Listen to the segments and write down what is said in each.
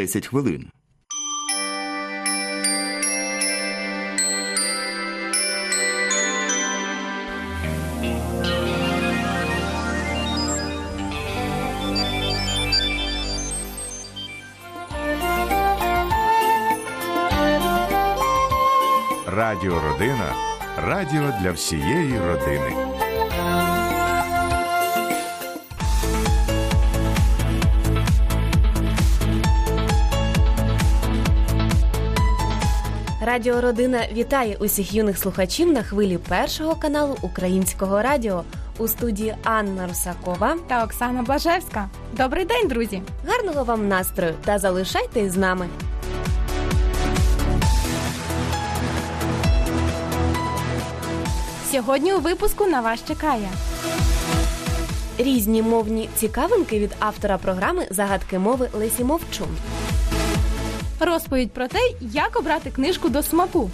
10 хвилин. Радіо Родина радіо для всієї родини. Радіо Родина вітає усіх юних слухачів на хвилі першого каналу Українського радіо у студії Анна Русакова та Оксана Блажевська. Добрий день, друзі! Гарного вам настрою та залишайтесь з нами. Сьогодні у випуску на вас чекає різні мовні цікавинки від автора програми Загадки мови Лесі Мовчун. Розповідь про те, як обрати книжку до смаку.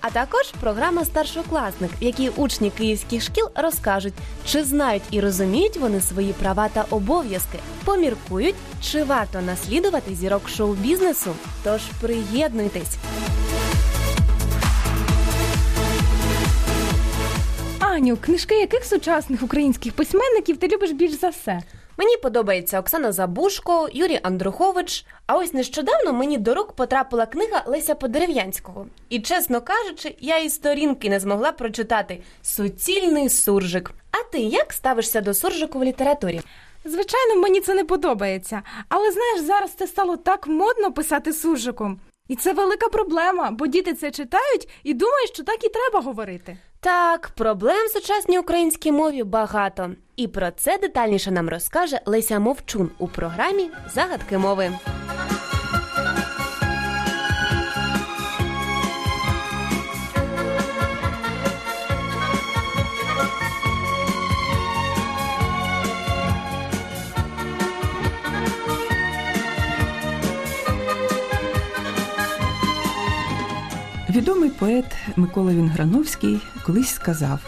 А також програма Старшокласник, в якій учні київських шкіл розкажуть, чи знають і розуміють вони свої права та обов'язки, поміркують, чи варто наслідувати зірок шоу-бізнесу. Тож приєднуйтесь. Аню, книжки яких сучасних українських письменників ти любиш більш за все? Мені подобається Оксана Забушко, Юрій Андрухович. А ось нещодавно мені до рук потрапила книга Леся Подерев'янського. І, чесно кажучи, я і сторінки не змогла прочитати суцільний суржик. А ти як ставишся до суржику в літературі? Звичайно, мені це не подобається, але знаєш, зараз це стало так модно писати суржиком. І це велика проблема, бо діти це читають і думають, що так і треба говорити. Так, проблем в сучасній українській мові багато. І про це детальніше нам розкаже Леся Мовчун у програмі Загадки мови. Відомий поет Микола Вінграновський колись сказав: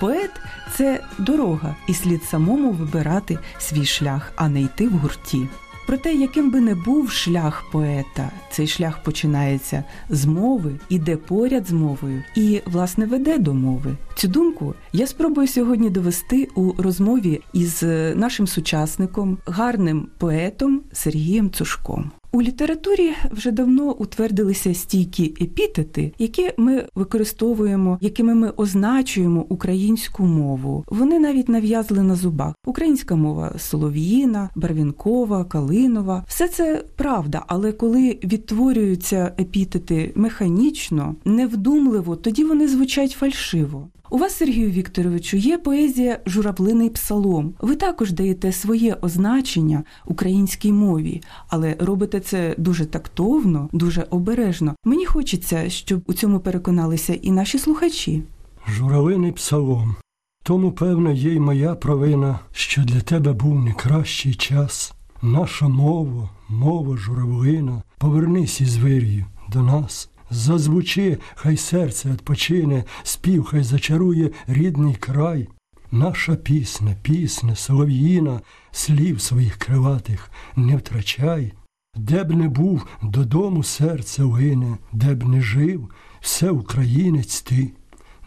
поет це дорога, і слід самому вибирати свій шлях, а не йти в гурті. Проте, яким би не був шлях поета, цей шлях починається з мови, іде поряд з мовою і, власне, веде до мови. Цю думку я спробую сьогодні довести у розмові із нашим сучасником, гарним поетом Сергієм Цушком. У літературі вже давно утвердилися стійкі епітети, які ми використовуємо, якими ми означуємо українську мову. Вони навіть нав'язли на зубах. Українська мова солов'їна, барвінкова, калинова все це правда. Але коли відтворюються епітети механічно, невдумливо, тоді вони звучать фальшиво. У вас, Сергію Вікторовичу, є поезія Журавлиний псалом. Ви також даєте своє означення українській мові, але робите це дуже тактовно, дуже обережно. Мені хочеться, щоб у цьому переконалися і наші слухачі. Журавлиний псалом. Тому, певне, є й моя провина, що для тебе був не кращий час. Наша мова, мова журавлина, повернись із вир'ю до нас. Зазвучи, хай серце відпочине, спів, хай зачарує рідний край. Наша пісня, пісня, солов'їна, слів своїх криватих не втрачай. Де б не був, додому серце лине, де б не жив, все українець ти.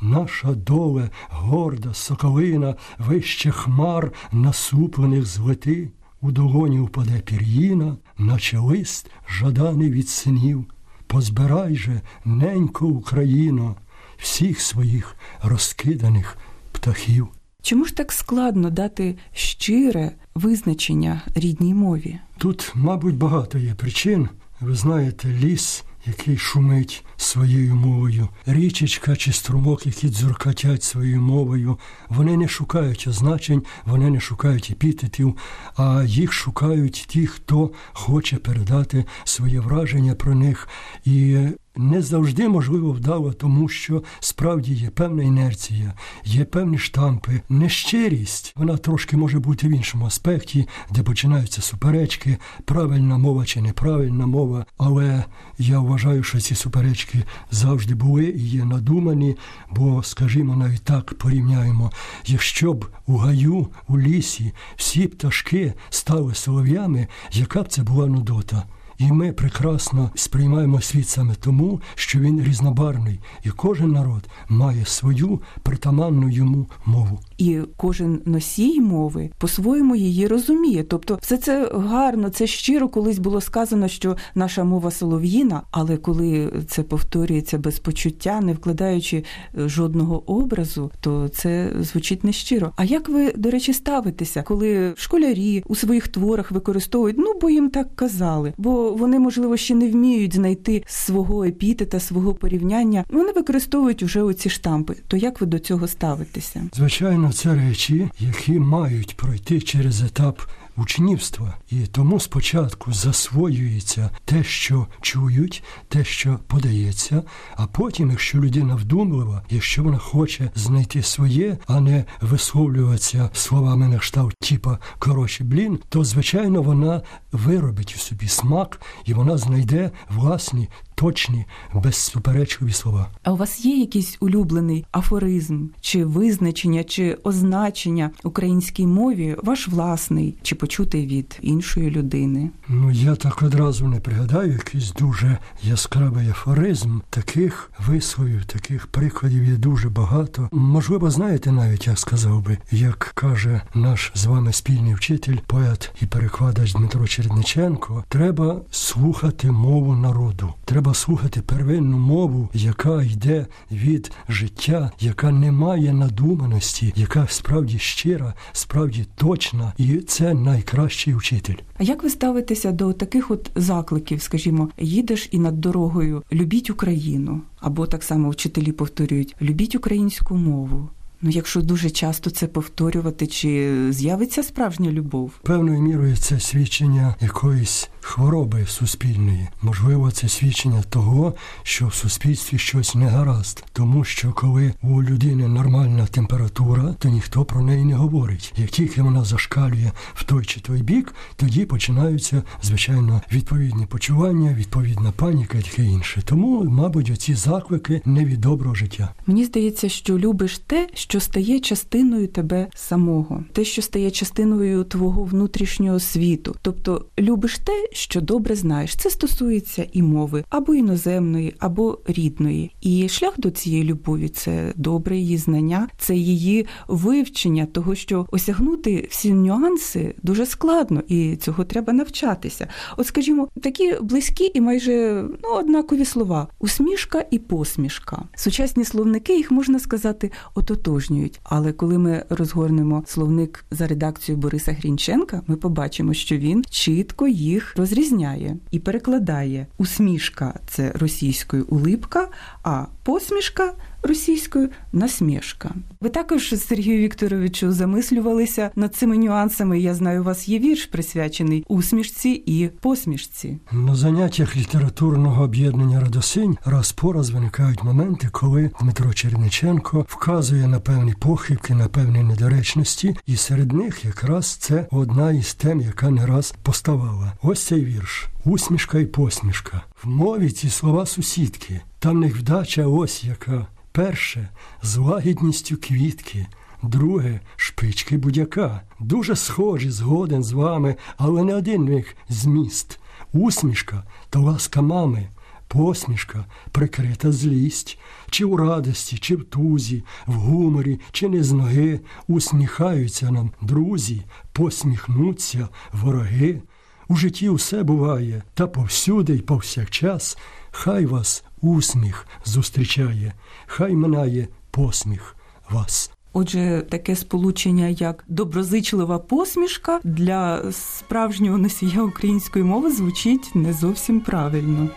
Наша доле, горда, соколина, вище хмар насуплених злети. У долоні впаде пір'їна, наче лист жаданий від синів. Позбирай же, ненько Україно, всіх своїх розкиданих птахів. Чому ж так складно дати щире визначення рідній мові? Тут, мабуть, багато є причин. Ви знаєте, ліс, який шумить своєю мовою, річечка чи струмок, які дзюркатять своєю мовою, вони не шукають означень, вони не шукають епітетів, а їх шукають ті, хто хоче передати своє враження про них. І не завжди можливо вдало, тому що справді є певна інерція, є певні штампи, нещирість. Вона трошки може бути в іншому аспекті, де починаються суперечки, правильна мова чи неправильна мова. Але я вважаю, що ці суперечки завжди були і є надумані, бо, скажімо, навіть так порівняємо, якщо б у гаю, у лісі всі пташки стали солов'ями, яка б це була нудота. І ми прекрасно сприймаємо світ саме тому, що він різнобарний, і кожен народ має свою притаманну йому мову. І кожен носій мови по-своєму її розуміє. Тобто, все це гарно, це щиро колись було сказано, що наша мова солов'їна, але коли це повторюється без почуття, не вкладаючи е, жодного образу, то це звучить нещиро. А як ви, до речі, ставитеся, коли школярі у своїх творах використовують, ну бо їм так казали, бо вони, можливо, ще не вміють знайти свого епітета, свого порівняння. Вони використовують уже оці штампи. То як ви до цього ставитеся? Звичайно, це речі, які мають пройти через етап учнівства, і тому спочатку засвоюється те, що чують, те, що подається, а потім, якщо людина вдумлива, якщо вона хоче знайти своє, а не висловлюватися словами на кшталт типа коротше блін, то звичайно вона виробить у собі смак і вона знайде власні точні, безсуперечливі слова. А у вас є якийсь улюблений афоризм, чи визначення, чи означення українській мові, ваш власний, чи почутий від іншої людини? Ну я так одразу не пригадаю якийсь дуже яскравий афоризм. Таких висловів, таких прикладів є дуже багато. Можливо, знаєте, навіть я сказав би, як каже наш з вами спільний вчитель, поет і перекладач Дмитро Черниченко, треба слухати мову народу. Треба слухати первинну мову, яка йде від життя, яка не має надуманості, яка справді щира, справді точна, і це найкращий вчитель. А як ви ставитеся до таких от закликів, скажімо, їдеш і над дорогою любіть Україну, або так само вчителі повторюють любіть українську мову. Ну, якщо дуже часто це повторювати, чи з'явиться справжня любов? Певною мірою це свідчення якоїсь хвороби суспільної. Можливо, це свідчення того, що в суспільстві щось не гаразд, тому що коли у людини нормальна температура, то ніхто про неї не говорить. Як тільки вона зашкалює в той чи той бік, тоді починаються звичайно відповідні почування, відповідна паніка і таке інше. Тому, мабуть, оці заклики не від доброго життя. Мені здається, що любиш те, що стає частиною тебе самого, те, що стає частиною твого внутрішнього світу. Тобто любиш те, що добре знаєш. Це стосується і мови або іноземної, або рідної. І шлях до цієї любові це добре її знання, це її вивчення, того, що осягнути всі нюанси дуже складно, і цього треба навчатися. От, скажімо, такі близькі і майже ну, однакові слова: усмішка і посмішка. Сучасні словники їх можна сказати ототожнюють. Але коли ми розгорнемо словник за редакцією Бориса Грінченка, ми побачимо, що він чітко їх розрізняє і перекладає. Усмішка це російською улипка, а посмішка російською насмішка. Ви також, Сергію Вікторовичу, замислювалися над цими нюансами. Я знаю, у вас є вірш присвячений усмішці і посмішці. На заняттях літературного об'єднання Радосинь раз по раз виникають моменти, коли Дмитро Черниченко вказує на певні похибки, на певні недоречності, і серед них якраз це одна із тем, яка не раз поставала. Ось цей вірш. Усмішка і посмішка. В мові ці слова сусідки. Там них вдача ось яка. Перше з лагідністю квітки, друге шпички будяка. Дуже схожі згоден з вами, але не один них зміст. Усмішка то ласка мами, посмішка прикрита злість, чи у радості, чи в тузі, в гуморі, чи не з ноги усміхаються нам друзі, посміхнуться вороги. У житті усе буває, та повсюди й повсякчас, хай вас усміх зустрічає, хай минає посміх вас. Отже, таке сполучення, як доброзичлива посмішка для справжнього носія української мови звучить не зовсім правильно.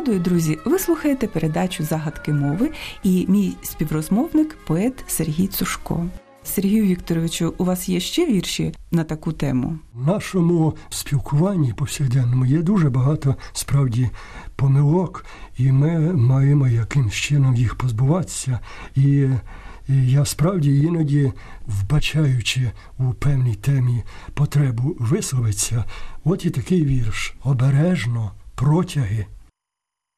Нагадую, друзі, ви слухаєте передачу Загадки мови і мій співрозмовник, поет Сергій Цушко. Сергію Вікторовичу, у вас є ще вірші на таку тему? В нашому спілкуванні повсякденному є дуже багато справді помилок, і ми маємо якимсь чином їх позбуватися. І, і я справді іноді, вбачаючи у певній темі потребу висловитися, от і такий вірш обережно протяги.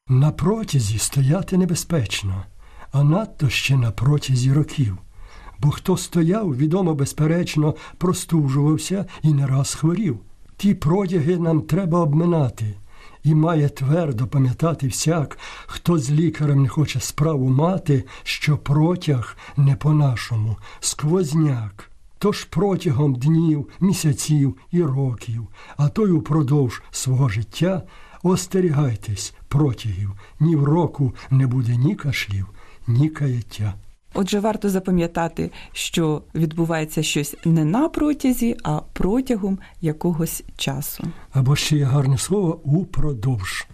На протязі стояти небезпечно, а надто ще на протязі років. Бо хто стояв, відомо безперечно, простужувався і не раз хворів. Ті протяги нам треба обминати, і має твердо пам'ятати всяк, хто з лікарем не хоче справу мати, що протяг не по-нашому, сквозняк. Тож протягом днів, місяців і років, а то й упродовж свого життя остерігайтесь протягів, ні в року не буде ні кашлів, ні каяття. Отже, варто запам'ятати, що відбувається щось не на протязі, а протягом якогось часу. Або ще є гарне слово упродовж.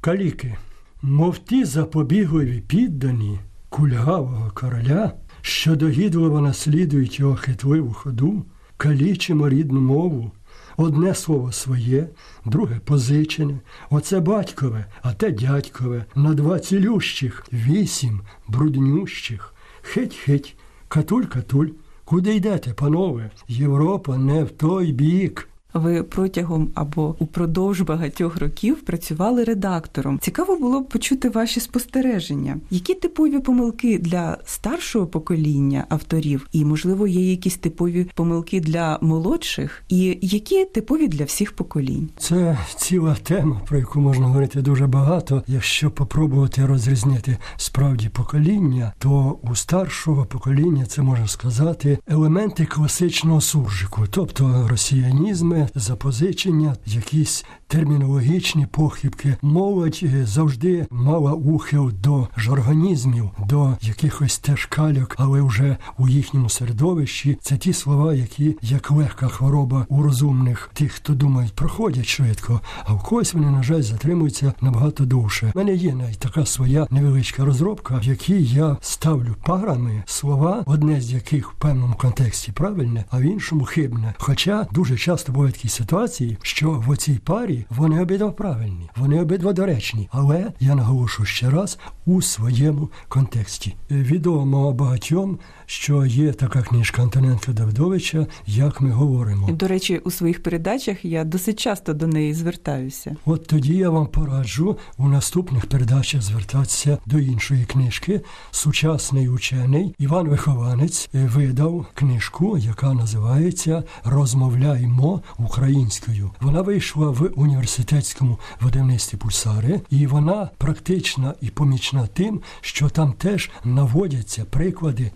Каліки, мов ті запобігові піддані кульгавого короля, що догідливо наслідують його хитливу ходу, калічимо рідну мову. Одне слово своє, друге позичене, оце батькове, а те дядькове, на два цілющих, вісім бруднющих. Хить-хить, катуль-катуль. Куди йдете, панове? Європа не в той бік. Ви протягом або упродовж багатьох років працювали редактором. Цікаво було б почути ваші спостереження. Які типові помилки для старшого покоління авторів, і можливо є якісь типові помилки для молодших, і які типові для всіх поколінь? Це ціла тема, про яку можна говорити дуже багато. Якщо попробувати розрізнити справді покоління, то у старшого покоління це можна сказати елементи класичного суржику, тобто росіянізми запозичення, якісь термінологічні похибки. Молодь завжди мала ухил до жаргонізмів, до якихось теж кальок, але вже у їхньому середовищі це ті слова, які як легка хвороба у розумних тих, хто думають, проходять швидко, а в когось вони, на жаль, затримуються набагато довше. У мене є навіть така своя невеличка розробка, в якій я ставлю парами слова, одне з яких в певному контексті правильне, а в іншому хибне. Хоча дуже часто бувають такі ситуації, що в оцій парі вони обидва правильні, вони обидва доречні. Але я наголошую ще раз у своєму контексті. Відомо багатьом, що є така книжка Антоненка Давидовича, як ми говоримо. До речі, у своїх передачах я досить часто до неї звертаюся. От тоді я вам пораджу у наступних передачах звертатися до іншої книжки. Сучасний учений Іван Вихованець видав книжку, яка називається Розмовляймо українською. Вона вийшла в університетському видавництві пульсари, і вона практична і помічна тим, що там теж наводяться приклади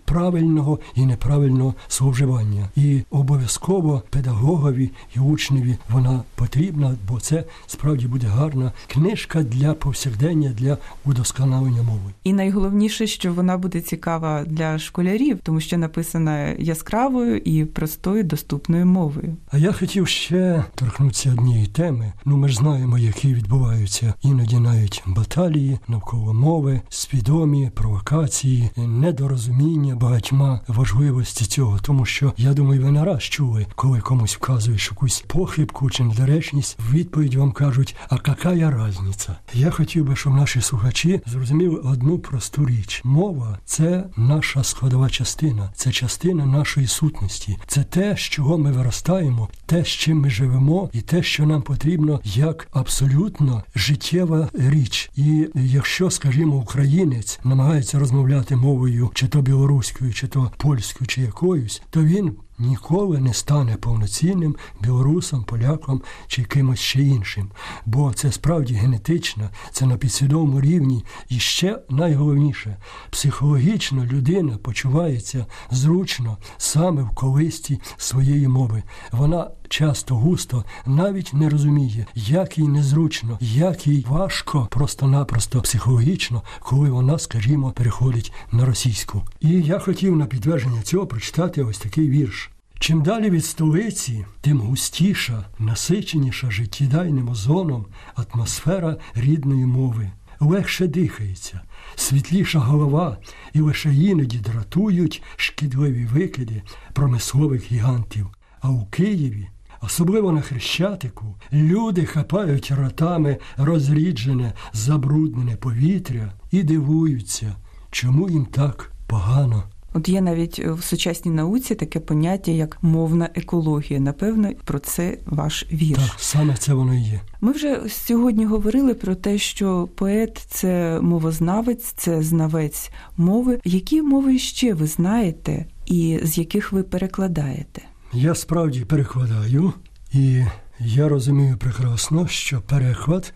правильного і неправильного словживання. І обов'язково педагогові і учневі вона потрібна, бо це справді буде гарна книжка для повсякдення, для удосконалення мови. І найголовніше, що вона буде цікава для школярів, тому що написана яскравою і простою доступною мовою. А я хотів ще торкнутися однієї теми. Ну, ми ж знаємо, які відбуваються іноді навіть баталії навколо мови, свідомі провокації, недорозуміння багатьма важливості цього, тому що я думаю, ви не раз чули, коли комусь вказуєш якусь похибку чи недоречність, в відповідь вам кажуть, а яка різниця? Я хотів би, щоб наші слухачі зрозуміли одну просту річ: мова це наша складова частина, це частина нашої сутності, це те, з чого ми виростаємо, те, з чим ми живемо, і те, що нам потрібно як абсолютно життєва річ. І якщо, скажімо, українець намагається розмовляти мовою, чи то білоруською, чи то польською, чи якоюсь, то він ніколи не стане повноцінним білорусом, поляком чи кимось ще іншим. Бо це справді генетично, це на підсвідомому рівні. І ще найголовніше, психологічно людина почувається зручно саме в колисті своєї мови. Вона часто густо навіть не розуміє, як їй незручно, як їй важко, просто-напросто психологічно, коли вона, скажімо, переходить на російську. І я хотів на підтвердження цього прочитати ось такий вірш. Чим далі від столиці, тим густіша, насиченіша життєдайним озоном атмосфера рідної мови. легше дихається, світліша голова, і лише іноді дратують шкідливі викиди промислових гігантів. А у Києві, особливо на Хрещатику, люди хапають ротами розріджене, забруднене повітря і дивуються, чому їм так погано. От є навіть в сучасній науці таке поняття, як мовна екологія. Напевно, про це ваш вірш. Так, саме це воно і є. Ми вже сьогодні говорили про те, що поет це мовознавець, це знавець мови. Які мови ще ви знаєте, і з яких ви перекладаєте? Я справді перекладаю, і я розумію прекрасно, що переклад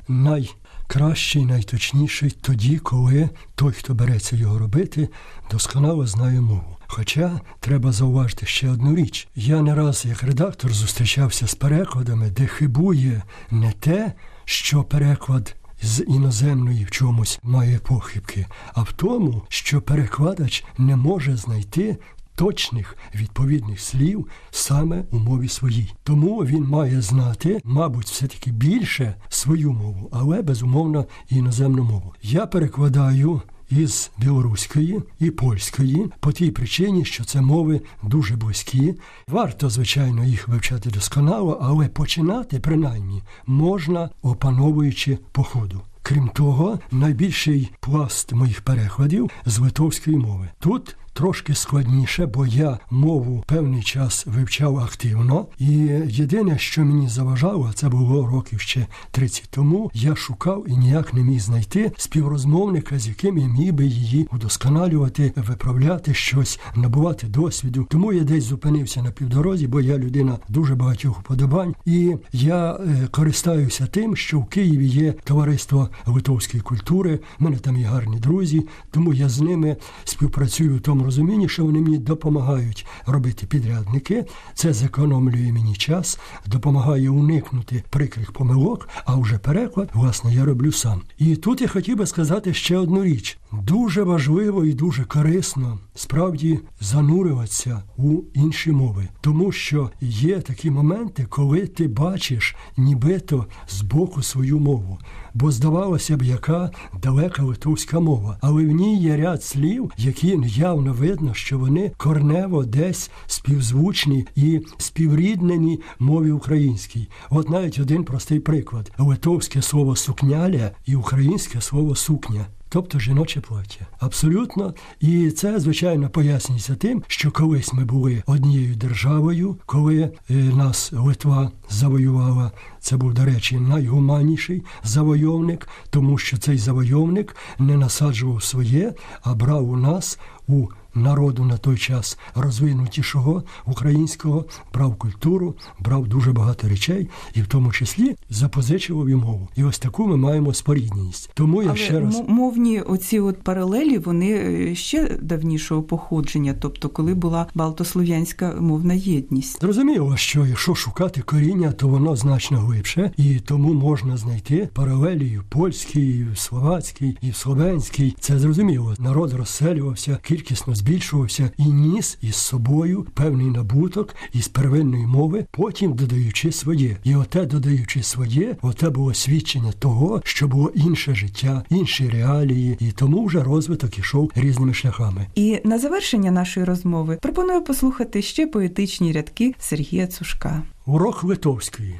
найкращий, найточніший тоді, коли той, хто береться його робити, досконало знає мову. Хоча треба зауважити ще одну річ: я не раз як редактор зустрічався з перекладами, де хибує не те, що переклад. З іноземної в чомусь має похибки, а в тому, що перекладач не може знайти точних відповідних слів саме у мові своїй. Тому він має знати, мабуть, все-таки більше свою мову, але безумовно іноземну мову. Я перекладаю. Із білоруської і польської по тій причині, що це мови дуже близькі. Варто, звичайно, їх вивчати досконало, але починати принаймні можна опановуючи по ходу. Крім того, найбільший пласт моїх перекладів з литовської мови. Тут трошки складніше, бо я мову певний час вивчав активно, і єдине, що мені заважало, це було років ще 30 тому. Я шукав і ніяк не міг знайти співрозмовника, з яким я міг би її удосконалювати, виправляти щось, набувати досвіду. Тому я десь зупинився на півдорозі, бо я людина дуже багатьох уподобань, і я е, користаюся тим, що в Києві є товариство литовської культури. У мене там є гарні друзі, тому я з ними співпрацюю в тому розумінні, що вони мені допомагають робити підрядники. Це зекономлює мені час, допомагає уникнути прикрих помилок, а вже переклад, власне, я роблю сам. І тут я хотів би сказати ще одну річ: дуже важливо і дуже корисно справді занурюватися у інші мови, тому що є такі моменти, коли ти бачиш нібито з боку свою мову. Бо здавалося б, яка далека литовська мова, але в ній є ряд слів, які явно видно, що вони корнево десь співзвучні і співріднені мові українській. От навіть один простий приклад: литовське слово сукняля і українське слово сукня. Тобто жіноче плаття. Абсолютно. І це, звичайно, пояснюється тим, що колись ми були однією державою, коли е, нас Литва завоювала. Це був, до речі, найгуманніший завойовник, тому що цей завойовник не насаджував своє, а брав у нас у народу на той час розвинутішого українського, брав культуру, брав дуже багато речей, і в тому числі запозичував і мову. І ось таку ми маємо спорідність. Тому я Але ще раз мовні оці от паралелі вони е, ще давнішого походження, тобто коли була балтослов'янська мовна єдність. Зрозуміло, що якщо шукати коріння, то воно значно глибше, і тому можна знайти паралелі і в польській, і в словацькій, і в словенській. Це зрозуміло. Народ розселювався, кількісно збільшувався і ніс із собою певний набуток із первинної мови, потім додаючи своє. І оте, додаючи своє, оте було свідчення того, що було інше життя, інші реалії, і тому вже розвиток ішов різними шляхами. І на завершення нашої розмови пропоную послухати ще поетичні рядки Сергія Цушка. Урок Литовської.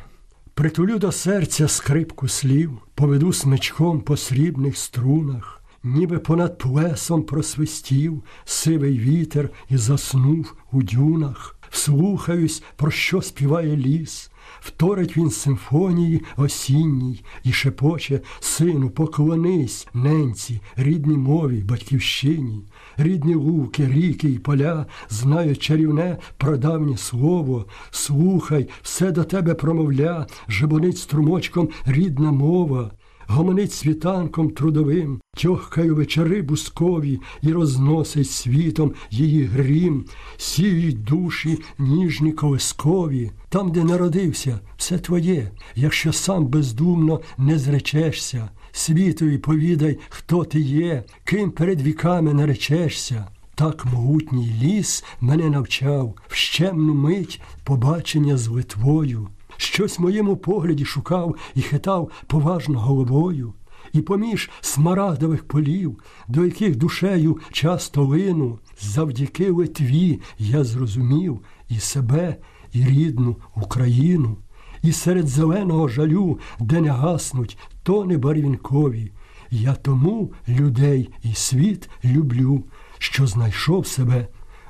Притулю до серця скрипку слів, поведу смичком по срібних струнах, ніби понад плесом просвистів сивий вітер і заснув у дюнах. Вслухаюсь, про що співає ліс. Вторить він симфонії осінній і шепоче Сину, поклонись, ненці, рідній мові, батьківщині, рідні луки, ріки і поля знають чарівне прадавнє слово. Слухай, все до тебе промовля, жебонить струмочком рідна мова. Гомонить світанком трудовим, тьохкаю вечори бускові і розносить світом її грім, сіють душі ніжні колискові. Там, де народився, все твоє, якщо сам бездумно не зречешся, світові повідай, хто ти є, ким перед віками наречешся. Так могутній ліс мене навчав в щемну мить побачення з Литвою. Щось в моєму погляді шукав і хитав поважно головою. і поміж смарагдових полів, до яких душею часто лину, завдяки Литві я зрозумів і себе, і рідну Україну, і серед зеленого жалю, де не гаснуть тони барвінкові, я тому людей і світ люблю, що знайшов себе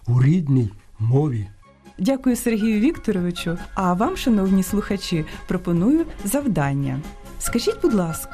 у рідній мові. Дякую Сергію Вікторовичу. А вам, шановні слухачі, пропоную завдання. Скажіть, будь ласка,